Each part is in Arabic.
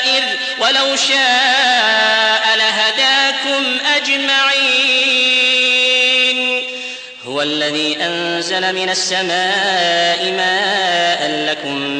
جائر ولو شاء لهداكم أجمعين. هو الذي أنزل من السماء ماء لكم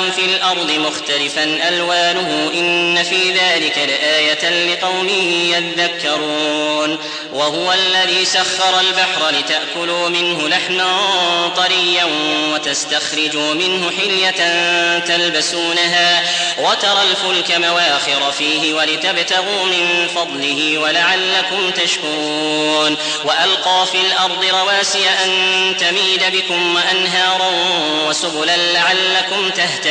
في الأرض مختلفا ألوانه إن في ذلك لآية لقوم يذكرون. وهو الذي سخر البحر لتأكلوا منه لحما طريا وتستخرجوا منه حلية تلبسونها وترى الفلك مواخر فيه ولتبتغوا من فضله ولعلكم تشكرون. وألقى في الأرض رواسي أن تميد بكم وأنهارا وسبلا لعلكم تهتدون.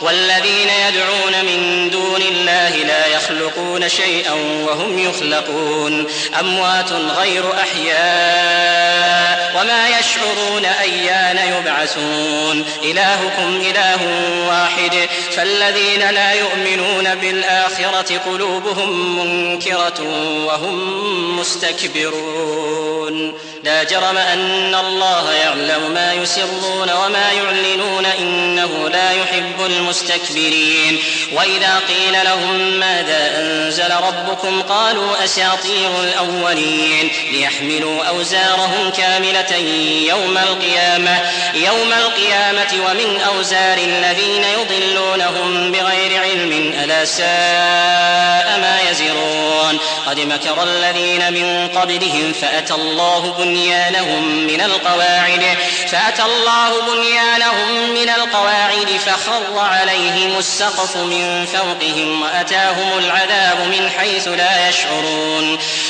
والذين يدعون من دون الله لا يخلقون شيئا وهم يخلقون. أموات غير أحياء وما يشعرون أيان يبعثون. إلهكم إله واحد. فالذين لا يؤمنون بالآخرة قلوبهم منكرة وهم مستكبرون. لا جرم أن الله يعلم ما يسرون وما يعلنون إنه لا يحب المستكبرين. وإذا قيل لهم ماذا أنزل ربكم قالوا أساطير الأولين ليحملوا أوزارهم كاملة يوم القيامة يوم القيامة ومن أوزار الذين يضلونهم بغير علم ألا ساء ما يزرون. قد مكر الذين من قبلهم فأتى الله بنيانهم من القواعد فأتى الله بنيانهم من القواعد فخر عليهم السقف من فوقهم وأتاهم العذاب من حيث لا يشعرون.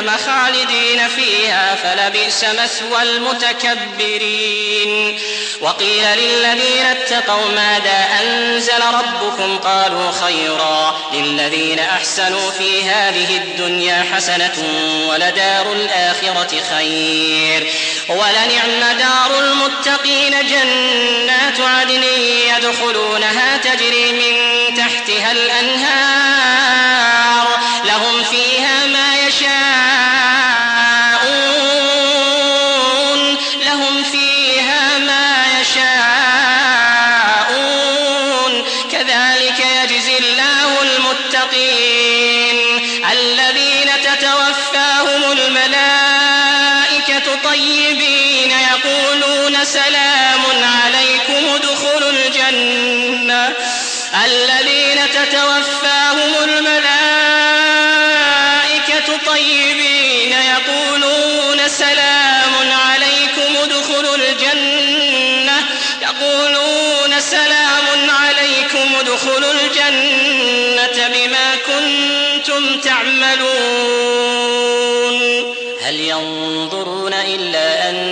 جهنم خالدين فيها فلبئس مثوى المتكبرين. وقيل للذين اتقوا ماذا أنزل ربكم؟ قالوا خيرا. للذين أحسنوا في هذه الدنيا حسنة ولدار الآخرة خير. ولنعم دار المتقين جنات عدن يدخلونها تجري من تحتها الأنهار. لهم فيها ما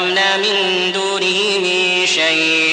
حرمنا من دونه من شيء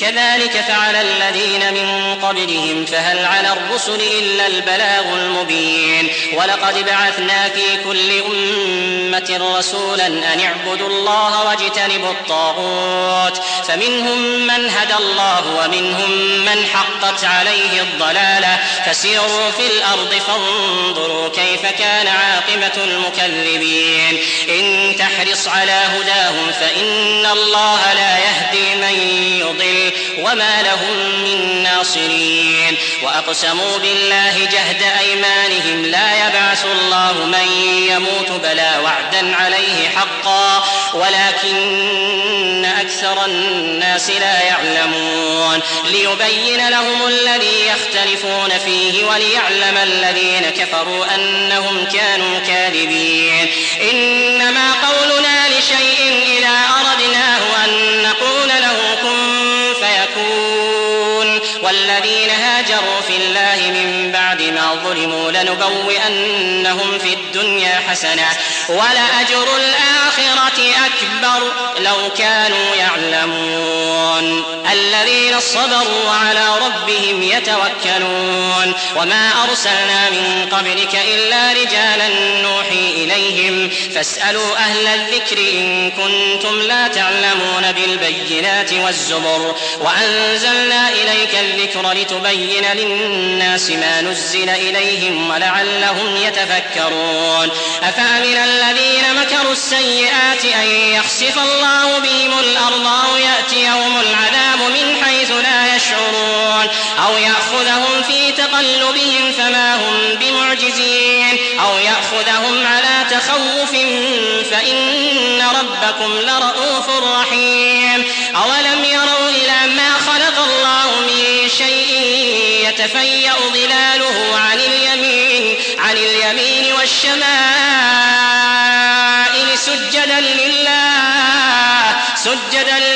كذلك فعل الذين من قبلهم فهل على الرسل إلا البلاغ المبين؟ ولقد بعثنا في كل أمة رسولا أن اعبدوا الله واجتنبوا الطاغوت. فمنهم من هدى الله ومنهم من حقت عليه الضلالة. فسيروا في الأرض فانظروا كيف كان عاقبة المكذبين. إن تحرص على هداهم فإن الله لا يهدي من يضل. وما لهم من ناصرين. وأقسموا بالله جهد أيمانهم لا يبعث الله من يموت بلى وعدا عليه حقا ولكن أكثر الناس لا يعلمون. ليبين لهم الذي يختلفون فيه وليعلم الذين كفروا أنهم كانوا كاذبين. إنما قولنا لشيء إذا أردناه والذين هاجروا في الله من بعد ما ظلموا لنبوئنهم في الدنيا حسنة. ولأجر الآخرة أكبر لو كانوا يعلمون الذين صبروا على ربهم يتوكلون وما أرسلنا من قبلك إلا رجالا نوحي إليهم فاسألوا أهل الذكر إن كنتم لا تعلمون بالبينات والزبر وأنزلنا إليك الذكر لتبين للناس ما نزل إليهم ولعلهم يتفكرون أفأمن الذين مكروا السيئات أن يخسف الله بهم الأرض أو يأتيهم العذاب من حيث لا يشعرون أو يأخذهم في تقلبهم فما هم بمعجزين أو يأخذهم على تخوف فإن ربكم لرؤوف رحيم أولم يروا إلى ما خلق الله من شيء يتفيأ ظلاله عن اليمين عن اليمين والشمائل سجدا لله سجدا لله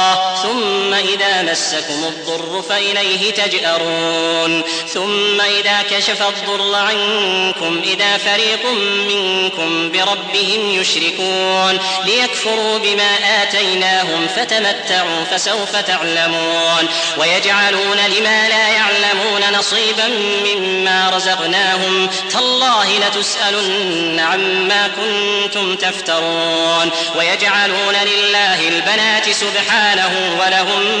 إذا مسكم الضر فإليه تجأرون. ثم إذا كشف الضر عنكم إذا فريق منكم بربهم يشركون. ليكفروا بما آتيناهم فتمتعوا فسوف تعلمون. ويجعلون لما لا يعلمون نصيبا مما رزقناهم. تالله لتسألن عما كنتم تفترون. ويجعلون لله البنات سبحانه ولهم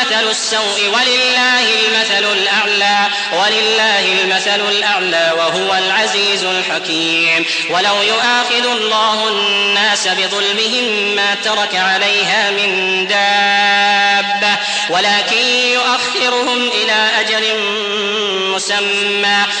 مثل السوء ولله المثل الأعلى ولله المثل الأعلى وهو العزيز الحكيم. ولو يؤاخذ الله الناس بظلمهم ما ترك عليها من دابة ولكن يؤخرهم إلى أجل مسمى.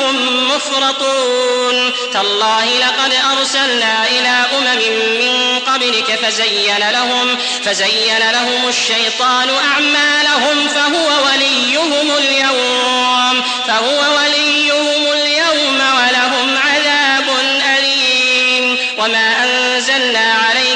وأنهم مفرطون. تالله لقد أرسلنا إلى أمم من قبلك فزين لهم فزين لهم الشيطان أعمالهم فهو وليهم اليوم فهو وليهم اليوم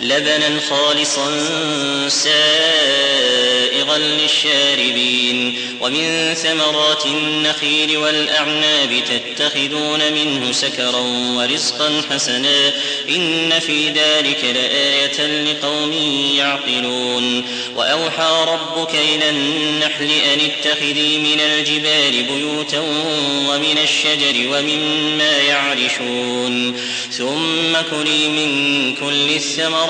لبنا خالصا سائغا للشاربين. ومن ثمرات النخيل والأعناب تتخذون منه سكرا ورزقا حسنا. إن في ذلك لآية لقوم يعقلون. وأوحى ربك إلى النحل أن اتخذي من الجبال بيوتا ومن الشجر ومما يعرشون. ثم كلي من كل الثمرات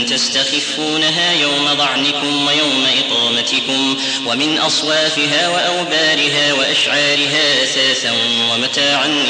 تستخفونها يوم ضعنكم ويوم إقامتكم ومن أصوافها وأوبارها وأشعارها أثاثا ومتاعا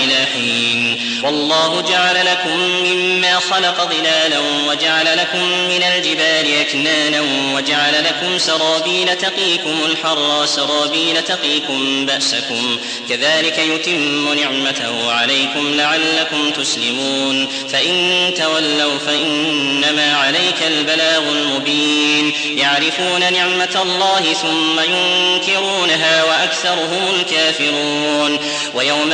إلى حين. والله جعل لكم مما خلق ظلالا وجعل لكم من الجبال أكنانا وجعل لكم سرابيل تقيكم الحر سرابيل تقيكم بأسكم. كذلك يتم نعمته عليكم لعلكم تسلمون. فإن تولوا فإنما عليك البلاغ المبين. يعرفون نعمة الله ثم ينكرونها وأكثرهم الكافرون. ويوم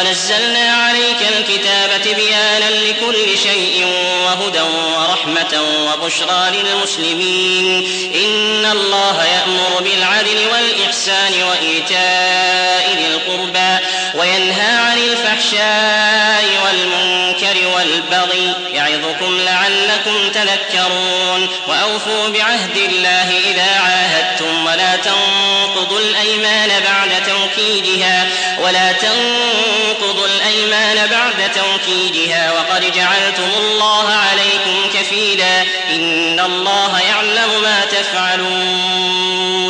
ونزلنا عليك الكتاب تبيانا لكل شيء وهدى ورحمة وبشرى للمسلمين. إن الله يأمر بالعدل والإحسان وإيتاء ذي القربى وينهى عن الفحشاء والمنكر والبغي يعظكم لعلكم تذكرون. وأوفوا بعهد الله إذا تنقضوا الأيمان بعد توكيدها ولا تنقضوا الأيمان بعد توكيدها. وقد جعلتم الله عليكم كفيلا إن الله يعلم ما تفعلون.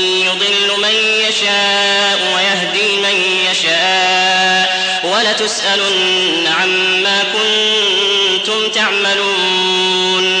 يشاء ويهدي من يشاء ولتسألن عما كنتم تعملون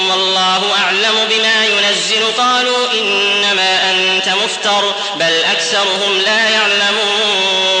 والله أعلم بما ينزل. قالوا إنما أنت مفتر بل أكثرهم لا يعلمون.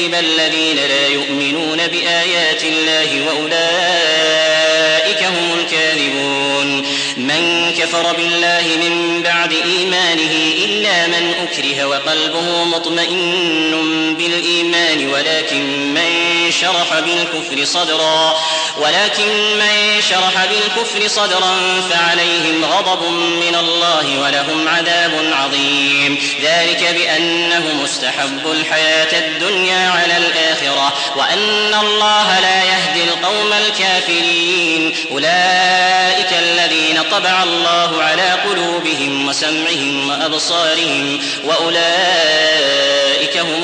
الذين لا يؤمنون بآيات الله وأولئك هم الكاذبون. من كفر بالله من بعد إيمانه إلا من أكره وقلبه مطمئن بالإيمان ولكن من شرح بالكفر صدرا ولكن من شرح بالكفر صدرا فعليهم غضب من الله ولهم عذاب عظيم. ذلك بأنه مستحب الحياة الدنيا على الآخرة وأن الله لا يهدي القوم الكافرين. أولئك الذين طبع الله على قلوبهم وسمعهم وأبصارهم وأولئك هم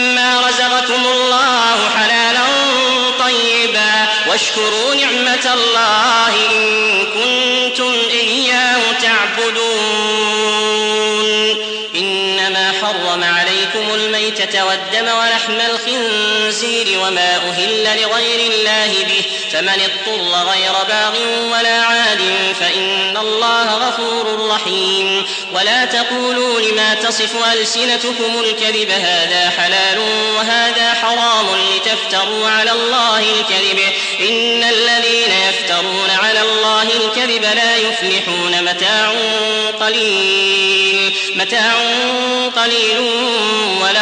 واشكروا نعمة الله إن كنتم إياه تعبدون. إنما حرم عليكم الميتة والدم ولحم الخنزير وما أهل لغير الله به. فمن اضطر غير باغ ولا عاد فإن الله غفور رحيم. ولا تقولوا لما تصف ألسنتكم الكذب هذا حلال وهذا حرام لتفتروا على الله الكذب. إن الذين يفترون على الله الكذب لا يفلحون. متاع قليل متاع قليل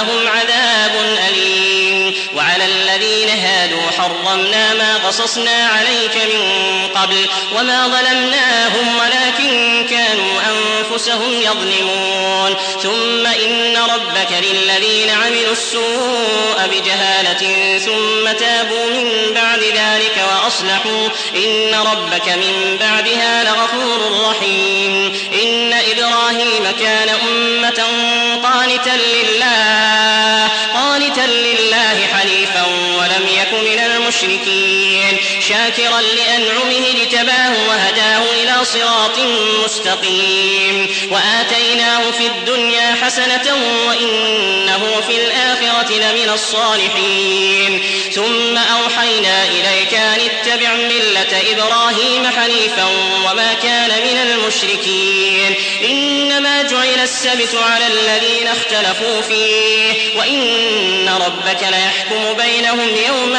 ولهم عذاب أليم. وعلى الذين هادوا حرمنا ما قصصنا عليك من قبل وما ظلمناهم ولكن كانوا أنفسهم يظلمون. ثم إن ربك للذين عملوا السوء بجهالة ثم تابوا من بعد ذلك وأصلحوا إن ربك من بعدها لغفور كان أمة قانتا لله قانتا لله حنيفا. يك من المشركين. شاكرا لأنعمه اجتباه وهداه إلى صراط مستقيم. وآتيناه في الدنيا حسنة وإنه في الآخرة لمن الصالحين. ثم أوحينا إليك أن اتبع ملة إبراهيم حنيفا وما كان من المشركين. إنما جعل السبت على الذين اختلفوا فيه. وإن ربك ليحكم بينهم يوم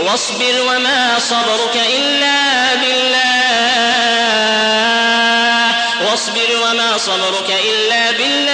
واصبر وما صبرك إلا بالله. واصبر وما صبرك إلا بالله.